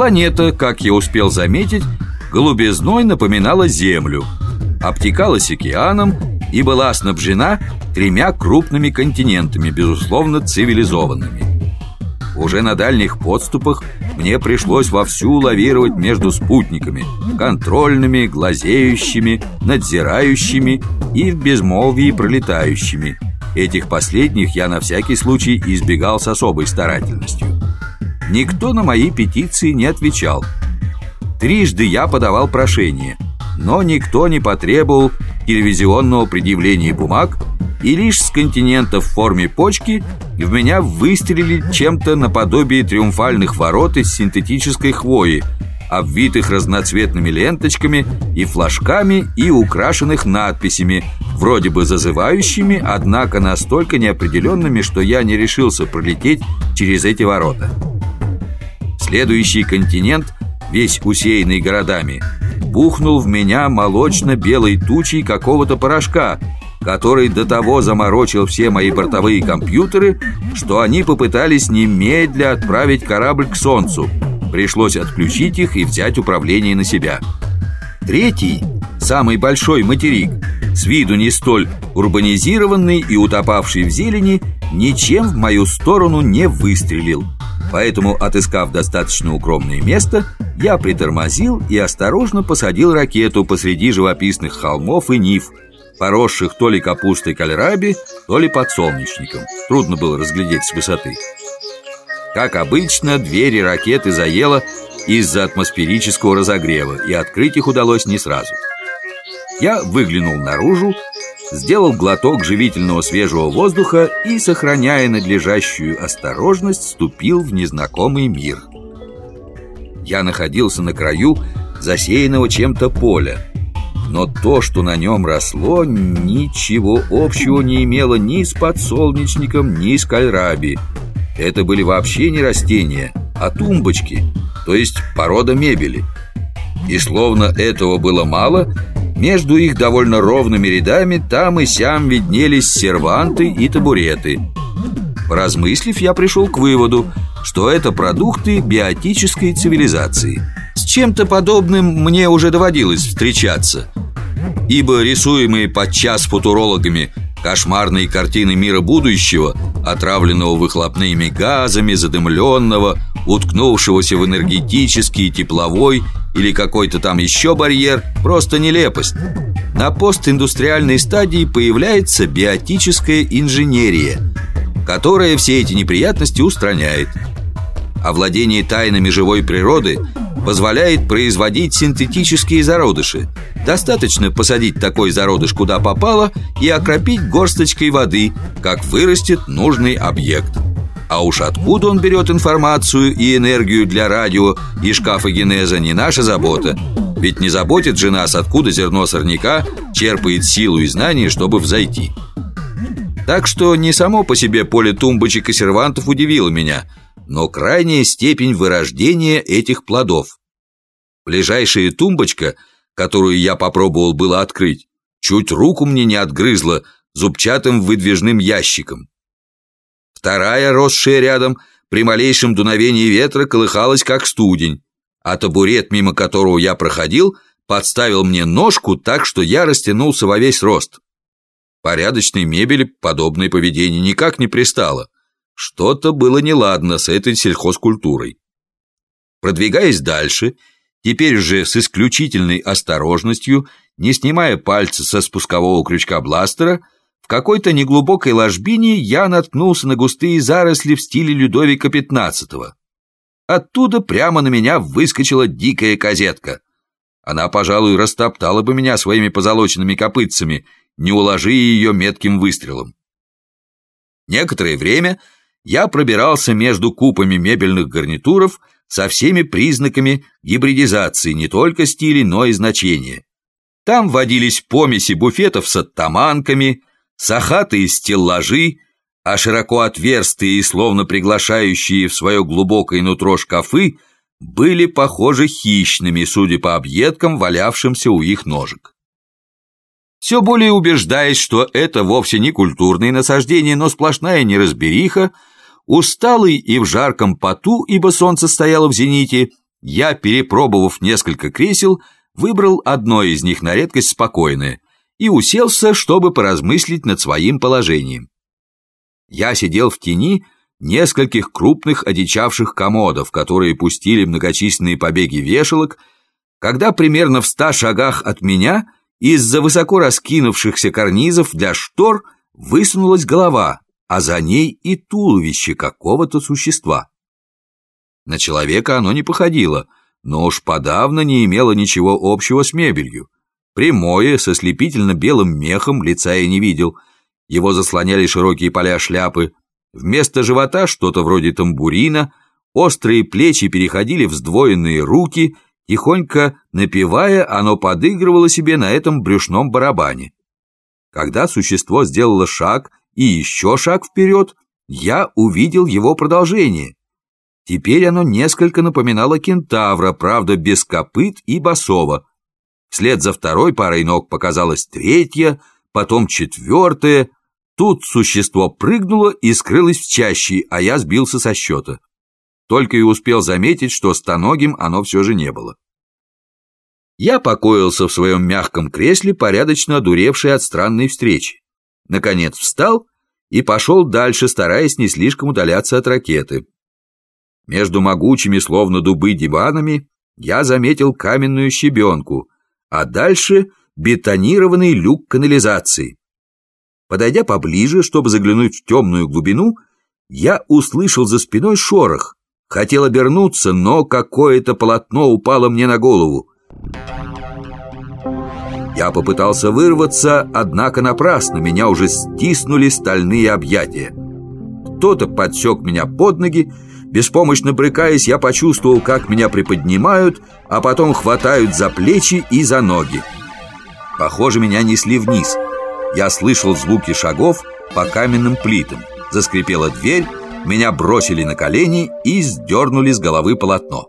Планета, как я успел заметить, голубизной напоминала Землю, обтекалась океаном и была снабжена тремя крупными континентами, безусловно, цивилизованными. Уже на дальних подступах мне пришлось вовсю лавировать между спутниками Контрольными, глазеющими, надзирающими и в безмолвии пролетающими Этих последних я на всякий случай избегал с особой старательностью Никто на мои петиции не отвечал Трижды я подавал прошение Но никто не потребовал телевизионного предъявления бумаг И лишь с континента в форме почки в меня выстрелили чем-то наподобие триумфальных ворот из синтетической хвои обвитых разноцветными ленточками и флажками и украшенных надписями, вроде бы зазывающими, однако настолько неопределенными, что я не решился пролететь через эти ворота. Следующий континент, весь усеянный городами, бухнул в меня молочно-белой тучей какого-то порошка, который до того заморочил все мои бортовые компьютеры, что они попытались немедля отправить корабль к Солнцу – Пришлось отключить их и взять управление на себя. Третий, самый большой материк С виду не столь урбанизированный и утопавший в зелени Ничем в мою сторону не выстрелил Поэтому, отыскав достаточно укромное место Я притормозил и осторожно посадил ракету посреди живописных холмов и нив Поросших то ли капустой кальраби, то ли подсолнечником Трудно было разглядеть с высоты как обычно, двери ракеты заело из-за атмосферического разогрева, и открыть их удалось не сразу. Я выглянул наружу, сделал глоток живительного свежего воздуха и, сохраняя надлежащую осторожность, вступил в незнакомый мир. Я находился на краю засеянного чем-то поля, но то, что на нем росло, ничего общего не имело ни с подсолнечником, ни с кальраби – это были вообще не растения, а тумбочки, то есть порода мебели. И словно этого было мало, между их довольно ровными рядами там и сям виднелись серванты и табуреты. Поразмыслив, я пришел к выводу, что это продукты биотической цивилизации. С чем-то подобным мне уже доводилось встречаться, ибо рисуемые подчас футурологами Кошмарные картины мира будущего, отравленного выхлопными газами, задымленного, уткнувшегося в энергетический, тепловой или какой-то там еще барьер, просто нелепость. На постиндустриальной стадии появляется биотическая инженерия, которая все эти неприятности устраняет. Овладение тайнами живой природы позволяет производить синтетические зародыши. Достаточно посадить такой зародыш куда попало и окропить горсточкой воды, как вырастет нужный объект. А уж откуда он берет информацию и энергию для радио и шкафогенеза не наша забота. Ведь не заботит же нас, откуда зерно сорняка черпает силу и знания, чтобы взойти. Так что не само по себе поле тумбочек и сервантов удивило меня – но крайняя степень вырождения этих плодов. Ближайшая тумбочка, которую я попробовал было открыть, чуть руку мне не отгрызла зубчатым выдвижным ящиком. Вторая, росшая рядом, при малейшем дуновении ветра колыхалась как студень, а табурет, мимо которого я проходил, подставил мне ножку так, что я растянулся во весь рост. Порядочной мебели подобное поведение никак не пристало – что-то было неладно с этой сельхозкультурой. Продвигаясь дальше, теперь же с исключительной осторожностью, не снимая пальца со спускового крючка бластера, какой-то неглубокой ложбине я наткнулся на густые заросли в стиле Людовика XV. Оттуда прямо на меня выскочила дикая козетка. Она, пожалуй, растоптала бы меня своими позолоченными копытцами, не уложи ее метким выстрелом. Некоторое время я пробирался между купами мебельных гарнитуров со всеми признаками гибридизации не только стилей, но и значения. Там водились помеси буфетов с оттаманками, сахатые стеллажи, а широко отверстые и словно приглашающие в свое глубокое нутро шкафы были похожи хищными, судя по объедкам, валявшимся у их ножек. Все более убеждаясь, что это вовсе не культурные насаждения, но сплошная неразбериха, усталый и в жарком поту, ибо солнце стояло в зените, Я, перепробовав несколько кресел, выбрал одно из них на редкость спокойное и уселся, чтобы поразмыслить над своим положением. Я сидел в тени нескольких крупных одичавших комодов, которые пустили многочисленные побеги вешалок, когда примерно в ста шагах от меня из-за высоко раскинувшихся карнизов для штор высунулась голова, а за ней и туловище какого-то существа. На человека оно не походило, но уж подавно не имело ничего общего с мебелью. Прямое, со слепительно-белым мехом лица я не видел. Его заслоняли широкие поля шляпы. Вместо живота что-то вроде тамбурина, острые плечи переходили в сдвоенные руки, тихонько напевая, оно подыгрывало себе на этом брюшном барабане. Когда существо сделало шаг и еще шаг вперед, я увидел его продолжение. Теперь оно несколько напоминало кентавра, правда, без копыт и босого. Вслед за второй парой ног показалась третья, потом четвертая. Тут существо прыгнуло и скрылось в чаще, а я сбился со счета. Только и успел заметить, что стоногим оно все же не было. Я покоился в своем мягком кресле, порядочно одуревший от странной встречи. Наконец встал и пошел дальше, стараясь не слишком удаляться от ракеты. Между могучими, словно дубы, диванами я заметил каменную щебенку, а дальше бетонированный люк канализации. Подойдя поближе, чтобы заглянуть в темную глубину, я услышал за спиной шорох. Хотел обернуться, но какое-то полотно упало мне на голову. Я попытался вырваться, однако напрасно меня уже стиснули стальные объятия. Кто-то подсек меня под ноги, Беспомощно брыкаясь, я почувствовал, как меня приподнимают, а потом хватают за плечи и за ноги. Похоже, меня несли вниз. Я слышал звуки шагов по каменным плитам. Заскрипела дверь, меня бросили на колени и сдернули с головы полотно.